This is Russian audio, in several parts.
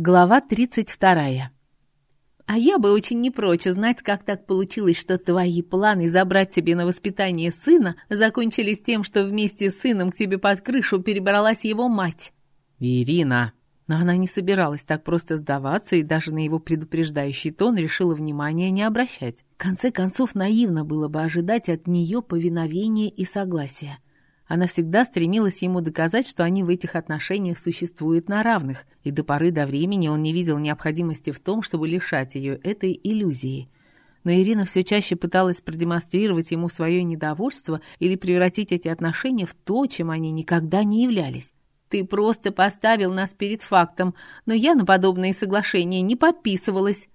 Глава 32. А я бы очень не прочь знать, как так получилось, что твои планы забрать себе на воспитание сына закончились тем, что вместе с сыном к тебе под крышу перебралась его мать. Ирина. Но она не собиралась так просто сдаваться и даже на его предупреждающий тон решила внимания не обращать. В конце концов, наивно было бы ожидать от нее повиновения и согласия. Она всегда стремилась ему доказать, что они в этих отношениях существуют на равных, и до поры до времени он не видел необходимости в том, чтобы лишать ее этой иллюзии. Но Ирина все чаще пыталась продемонстрировать ему свое недовольство или превратить эти отношения в то, чем они никогда не являлись. «Ты просто поставил нас перед фактом, но я на подобные соглашения не подписывалась».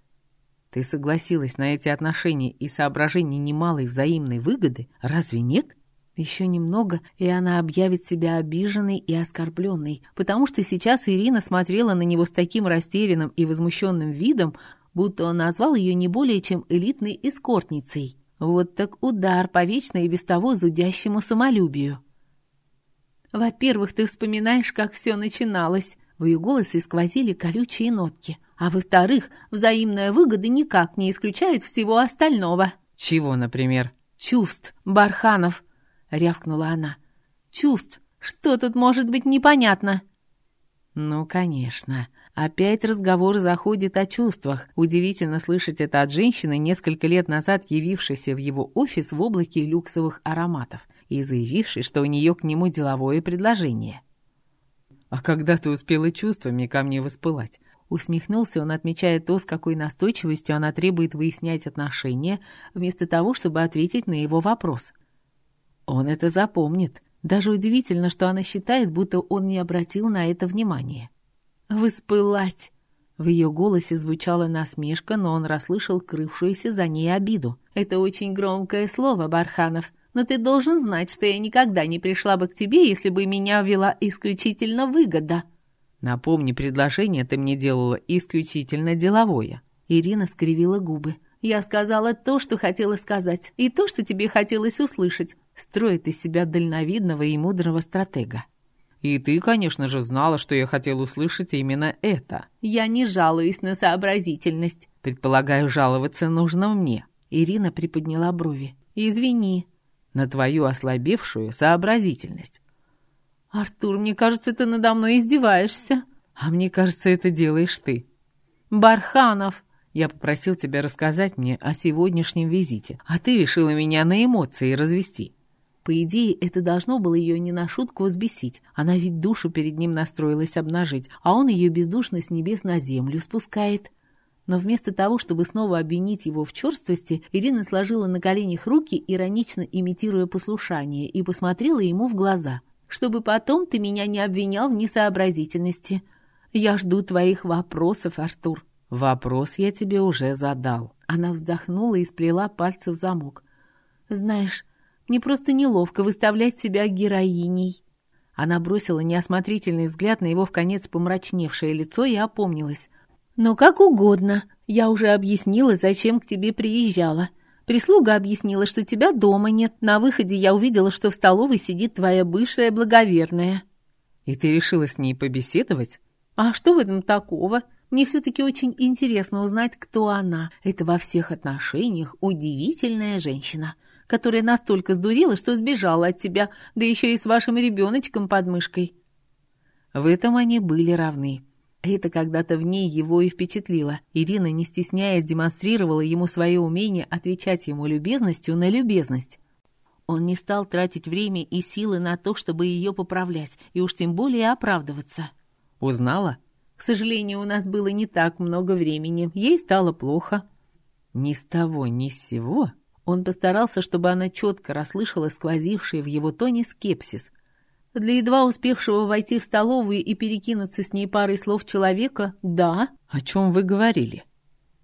«Ты согласилась на эти отношения и соображения немалой взаимной выгоды, разве нет?» Еще немного, и она объявит себя обиженной и оскорбленной, потому что сейчас Ирина смотрела на него с таким растерянным и возмущенным видом, будто он назвал ее не более чем элитной эскортницей. Вот так удар по вечно и без того зудящему самолюбию. «Во-первых, ты вспоминаешь, как все начиналось», в ее голосе сквозили колючие нотки. А во-вторых, взаимная выгода никак не исключает всего остального. Чего, например? Чувств, Барханов рявкнула она. «Чувств! Что тут может быть непонятно?» «Ну, конечно. Опять разговор заходит о чувствах. Удивительно слышать это от женщины, несколько лет назад явившейся в его офис в облаке люксовых ароматов и заявившей, что у нее к нему деловое предложение». «А когда ты успела чувствами ко мне воспылать?» Усмехнулся он, отмечая то, с какой настойчивостью она требует выяснять отношения, вместо того, чтобы ответить на его вопрос. Он это запомнит. Даже удивительно, что она считает, будто он не обратил на это внимания. «Выспылать!» В ее голосе звучала насмешка, но он расслышал крывшуюся за ней обиду. «Это очень громкое слово, Барханов, но ты должен знать, что я никогда не пришла бы к тебе, если бы меня вела исключительно выгода». «Напомни, предложение ты мне делала исключительно деловое». Ирина скривила губы. «Я сказала то, что хотела сказать, и то, что тебе хотелось услышать строит из себя дальновидного и мудрого стратега. И ты, конечно же, знала, что я хотел услышать именно это. Я не жалуюсь на сообразительность. Предполагаю, жаловаться нужно мне. Ирина приподняла брови. Извини. На твою ослабевшую сообразительность. Артур, мне кажется, ты надо мной издеваешься. А мне кажется, это делаешь ты. Барханов. Я попросил тебя рассказать мне о сегодняшнем визите, а ты решила меня на эмоции развести. По идее, это должно было ее не на шутку взбесить. Она ведь душу перед ним настроилась обнажить, а он ее бездушно с небес на землю спускает. Но вместо того, чтобы снова обвинить его в черствости, Ирина сложила на коленях руки, иронично имитируя послушание, и посмотрела ему в глаза. «Чтобы потом ты меня не обвинял в несообразительности. Я жду твоих вопросов, Артур». «Вопрос я тебе уже задал». Она вздохнула и сплела пальцы в замок. «Знаешь, мне просто неловко выставлять себя героиней». Она бросила неосмотрительный взгляд на его в конец помрачневшее лицо и опомнилась. «Но как угодно. Я уже объяснила, зачем к тебе приезжала. Прислуга объяснила, что тебя дома нет. На выходе я увидела, что в столовой сидит твоя бывшая благоверная». «И ты решила с ней побеседовать?» «А что в этом такого? Мне все-таки очень интересно узнать, кто она. Это во всех отношениях удивительная женщина» которая настолько сдурела, что сбежала от тебя, да еще и с вашим ребеночком под мышкой». В этом они были равны. Это когда-то в ней его и впечатлило. Ирина, не стесняясь, демонстрировала ему свое умение отвечать ему любезностью на любезность. Он не стал тратить время и силы на то, чтобы ее поправлять, и уж тем более оправдываться. «Узнала?» «К сожалению, у нас было не так много времени. Ей стало плохо». «Ни с того, ни с сего?» Он постарался, чтобы она четко расслышала сквозивший в его тоне скепсис. Для едва успевшего войти в столовую и перекинуться с ней парой слов человека, да. О чем вы говорили?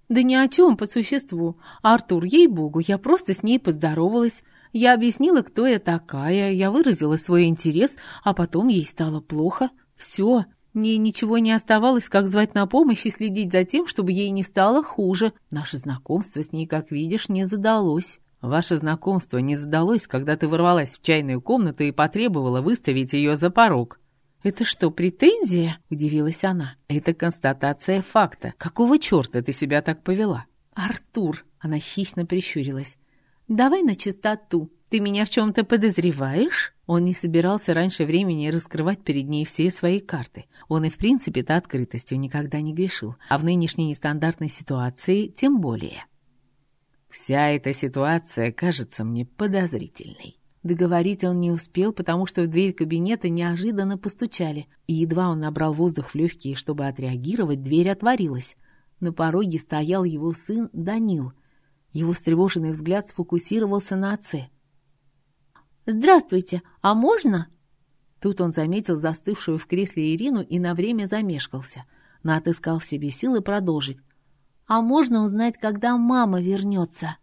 Да ни о чем, по существу. Артур, ей-богу, я просто с ней поздоровалась. Я объяснила, кто я такая, я выразила свой интерес, а потом ей стало плохо. Все, мне ничего не оставалось, как звать на помощь и следить за тем, чтобы ей не стало хуже. Наше знакомство с ней, как видишь, не задалось. Ваше знакомство не задалось, когда ты ворвалась в чайную комнату и потребовала выставить ее за порог. «Это что, претензия?» — удивилась она. «Это констатация факта. Какого черта ты себя так повела?» «Артур!» — она хищно прищурилась. «Давай на чистоту. Ты меня в чем-то подозреваешь?» Он не собирался раньше времени раскрывать перед ней все свои карты. Он и в принципе-то открытостью никогда не грешил, а в нынешней нестандартной ситуации тем более. «Вся эта ситуация кажется мне подозрительной». Договорить он не успел, потому что в дверь кабинета неожиданно постучали, и едва он набрал воздух в легкие, чтобы отреагировать, дверь отворилась. На пороге стоял его сын Данил. Его встревоженный взгляд сфокусировался на отце. «Здравствуйте, а можно?» Тут он заметил застывшую в кресле Ирину и на время замешкался, но отыскал в себе силы продолжить. «А можно узнать, когда мама вернется?»